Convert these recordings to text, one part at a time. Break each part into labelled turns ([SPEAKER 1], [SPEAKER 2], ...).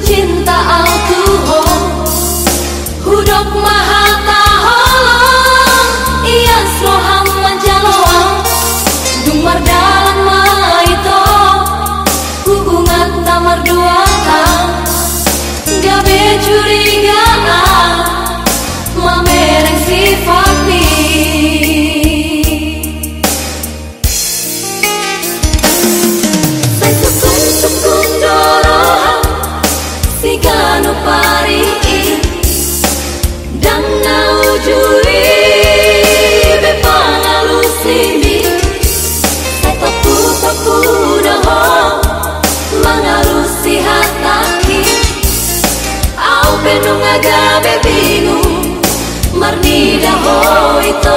[SPEAKER 1] cinta auto oh. hudok maha. gabi bingung Marni daho ito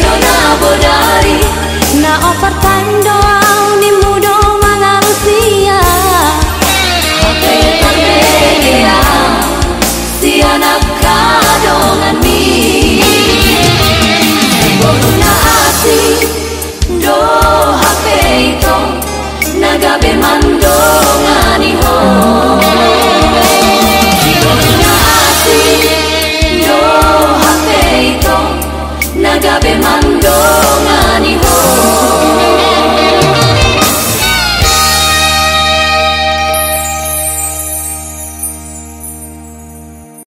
[SPEAKER 1] nona bodari na offertando